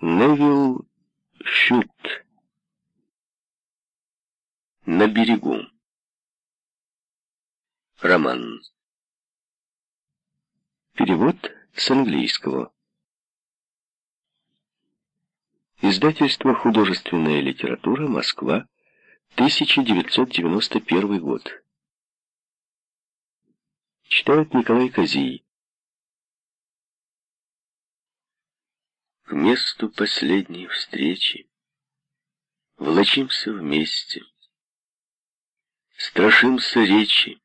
Невил Шут. На берегу. Роман. Перевод с английского. Издательство «Художественная литература. Москва. 1991 год». Читает Николай Козий. К месту последней встречи Влачимся вместе, Страшимся речи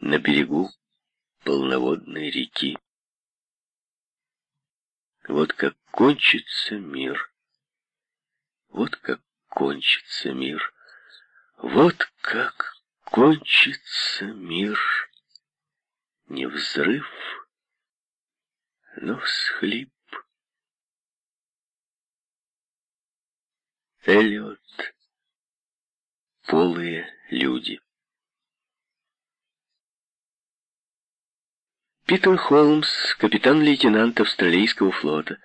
На берегу полноводной реки. Вот как кончится мир, Вот как кончится мир, Вот как кончится мир. Не взрыв, но всхлип. Эллиот. Полые люди. Питер Холмс, капитан-лейтенант австралийского флота,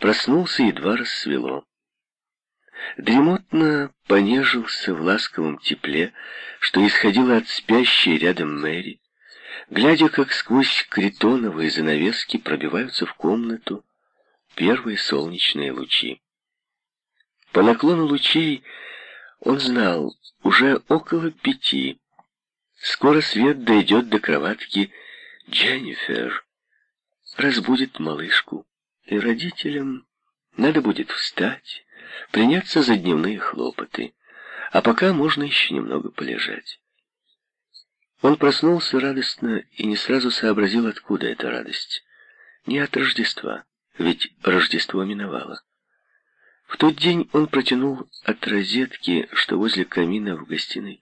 проснулся едва рассвело. Дремотно понежился в ласковом тепле, что исходило от спящей рядом Мэри, глядя, как сквозь критоновые занавески пробиваются в комнату первые солнечные лучи. По наклону лучей он знал, уже около пяти. Скоро свет дойдет до кроватки Дженнифер, разбудит малышку, и родителям надо будет встать, приняться за дневные хлопоты, а пока можно еще немного полежать. Он проснулся радостно и не сразу сообразил, откуда эта радость. Не от Рождества, ведь Рождество миновало. В тот день он протянул от розетки, что возле камина в гостиной,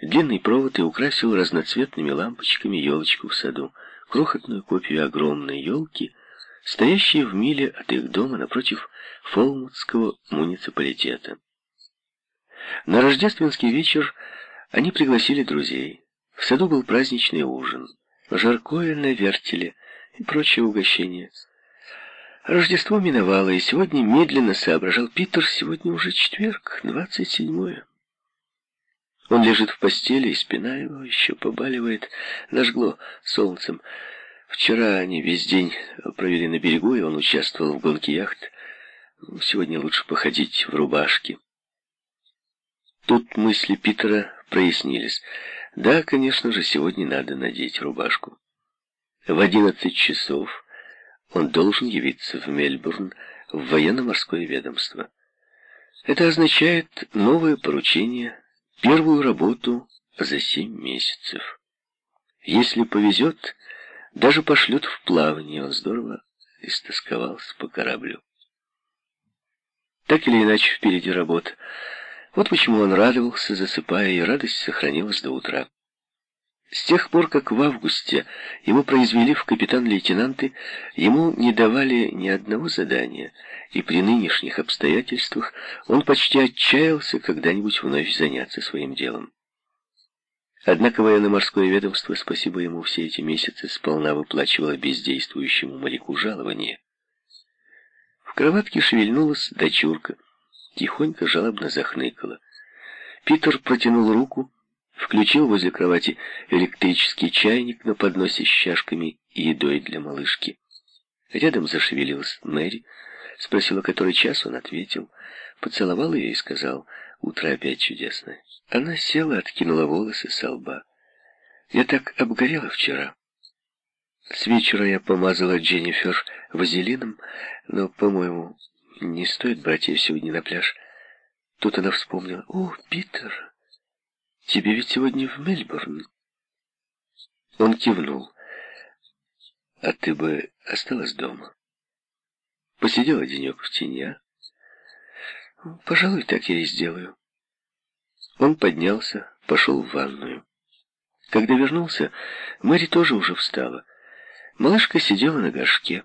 длинный провод и украсил разноцветными лампочками елочку в саду, крохотную копию огромной елки, стоящей в миле от их дома напротив Фолмутского муниципалитета. На рождественский вечер они пригласили друзей. В саду был праздничный ужин, жаркое на вертеле и прочие угощения – Рождество миновало, и сегодня медленно соображал Питер, сегодня уже четверг, двадцать седьмое. Он лежит в постели, и спина его еще побаливает, нажгло солнцем. Вчера они весь день провели на берегу, и он участвовал в гонке яхт. Сегодня лучше походить в рубашке. Тут мысли Питера прояснились. Да, конечно же, сегодня надо надеть рубашку. В одиннадцать часов он должен явиться в Мельбурн в военно-морское ведомство. Это означает новое поручение, первую работу за семь месяцев. Если повезет, даже пошлют в плавание, он здорово истосковался по кораблю. Так или иначе, впереди работа. Вот почему он радовался, засыпая, и радость сохранилась до утра. С тех пор, как в августе его произвели в капитан-лейтенанты, ему не давали ни одного задания, и при нынешних обстоятельствах он почти отчаялся когда-нибудь вновь заняться своим делом. Однако военно-морское ведомство, спасибо ему, все эти месяцы сполна выплачивало бездействующему моряку жалование. В кроватке шевельнулась дочурка, тихонько жалобно захныкала. Питер протянул руку, Включил возле кровати электрический чайник на подносе с чашками и едой для малышки. Рядом зашевелилась Мэри. Спросила, который час, он ответил. Поцеловал ее и сказал, утро опять чудесное. Она села, откинула волосы со лба. Я так обгорела вчера. С вечера я помазала Дженнифер вазелином, но, по-моему, не стоит брать ее сегодня на пляж. Тут она вспомнила. «О, Питер!» Тебе ведь сегодня в Мельбурн. Он кивнул. А ты бы осталась дома. Посидела денек в тени, а? Пожалуй, так я и сделаю. Он поднялся, пошел в ванную. Когда вернулся, Мэри тоже уже встала. Малышка сидела на горшке.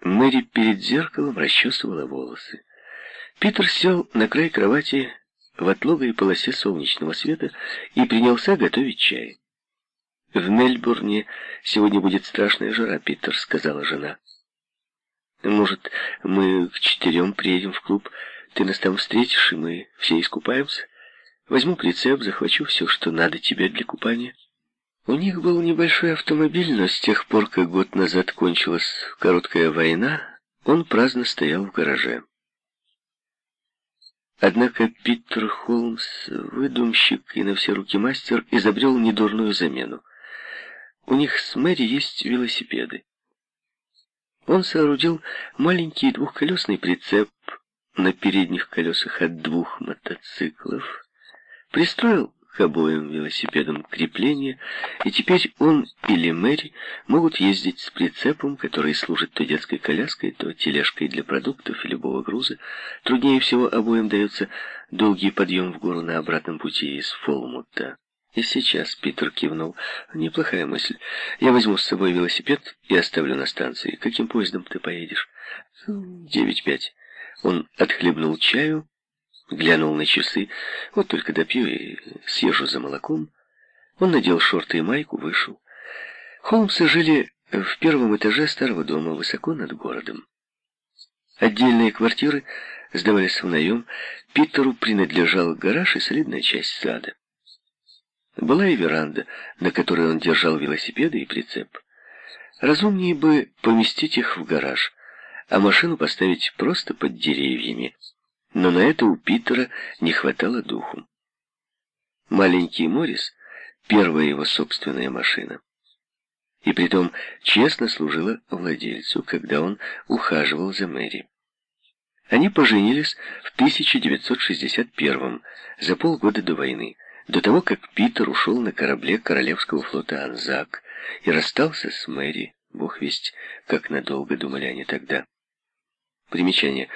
Мэри перед зеркалом расчесывала волосы. Питер сел на край кровати в отлогой полосе солнечного света и принялся готовить чай. «В Мельбурне сегодня будет страшная жара, Питер», — сказала жена. Может, мы к четырем приедем в клуб, ты нас там встретишь, и мы все искупаемся? Возьму прицеп, захвачу все, что надо тебе для купания. У них был небольшой автомобиль, но с тех пор, как год назад кончилась короткая война, он праздно стоял в гараже. Однако Питер Холмс, выдумщик и на все руки мастер, изобрел недурную замену. У них с Мэри есть велосипеды. Он соорудил маленький двухколесный прицеп на передних колесах от двух мотоциклов, пристроил к обоим велосипедам крепления, и теперь он или Мэри могут ездить с прицепом, который служит то детской коляской, то тележкой для продуктов и любого груза. Труднее всего обоим дается долгий подъем в гору на обратном пути из Фолмута. И сейчас Питер кивнул. Неплохая мысль. Я возьму с собой велосипед и оставлю на станции. Каким поездом ты поедешь? Девять пять. Он отхлебнул чаю Глянул на часы. Вот только допью и съезжу за молоком. Он надел шорты и майку, вышел. Холмсы жили в первом этаже старого дома, высоко над городом. Отдельные квартиры сдавались в наем. Питеру принадлежал гараж и солидная часть сада. Была и веранда, на которой он держал велосипеды и прицеп. Разумнее бы поместить их в гараж, а машину поставить просто под деревьями но на это у Питера не хватало духу. Маленький Моррис — первая его собственная машина. И притом честно служила владельцу, когда он ухаживал за Мэри. Они поженились в 1961 за полгода до войны, до того, как Питер ушел на корабле Королевского флота «Анзак» и расстался с Мэри, бог весть, как надолго думали они тогда. Примечание.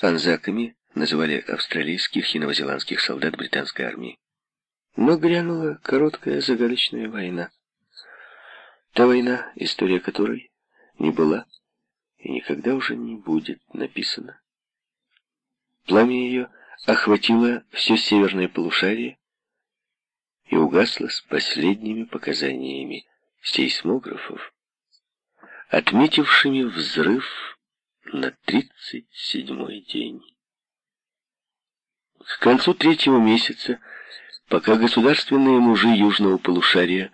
Анзаками называли австралийских и новозеландских солдат британской армии. Но грянула короткая загадочная война. Та война, история которой не была и никогда уже не будет написана. Пламя ее охватило все северное полушарие и угасло с последними показаниями сейсмографов, отметившими взрыв на тридцать седьмой день. К концу третьего месяца, пока государственные мужи южного полушария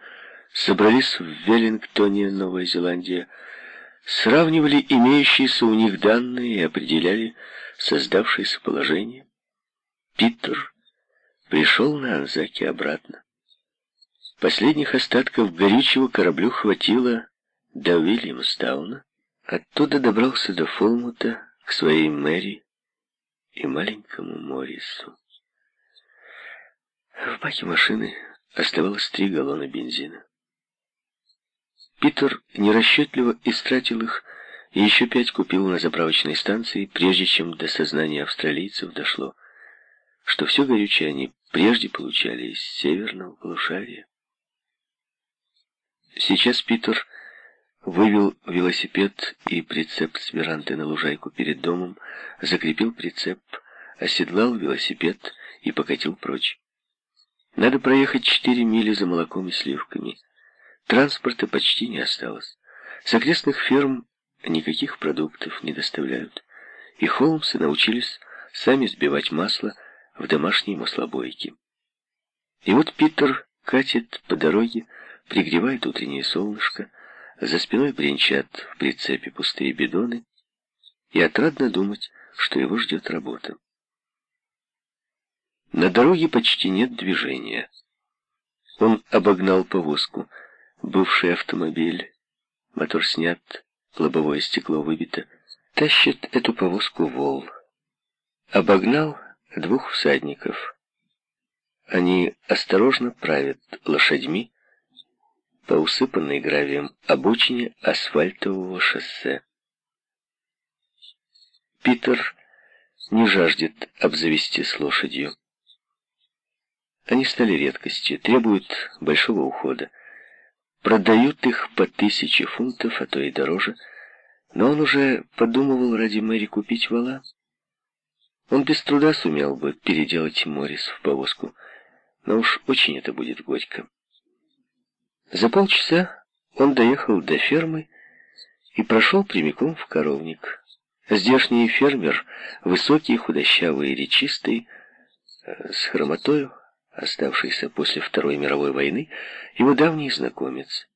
собрались в Веллингтоне, Новая Зеландия, сравнивали имеющиеся у них данные и определяли создавшееся положение, Питер пришел на Анзаке обратно. Последних остатков горючего кораблю хватило до Уильямстауна, оттуда добрался до Фолмута к своей Мэри, и маленькому Морису. В баке машины оставалось три галлона бензина. Питер нерасчетливо истратил их и еще пять купил на заправочной станции, прежде чем до сознания австралийцев дошло, что все горючее они прежде получали из северного полушария. Сейчас Питер вывел велосипед и прицеп с веранды на лужайку перед домом, закрепил прицеп, оседлал велосипед и покатил прочь. Надо проехать четыре мили за молоком и сливками. Транспорта почти не осталось. С окрестных ферм никаких продуктов не доставляют. И Холмсы научились сами сбивать масло в домашние маслобойки. И вот Питер катит по дороге, пригревает утреннее солнышко, за спиной бренчат в прицепе пустые бидоны, и отрадно думать, что его ждет работа. На дороге почти нет движения. Он обогнал повозку. Бывший автомобиль. Мотор снят, лобовое стекло выбито. Тащит эту повозку вол. Обогнал двух всадников. Они осторожно правят лошадьми, по усыпанной гравием обочине асфальтового шоссе. Питер не жаждет обзавестись лошадью. Они стали редкостью, требуют большого ухода. Продают их по тысяче фунтов, а то и дороже. Но он уже подумывал ради Мэри купить вала. Он без труда сумел бы переделать Моррис в повозку, но уж очень это будет горько. За полчаса он доехал до фермы и прошел прямиком в коровник. Здешний фермер, высокий, худощавый и речистый, э, с хромотою, оставшийся после Второй мировой войны, его давний знакомец.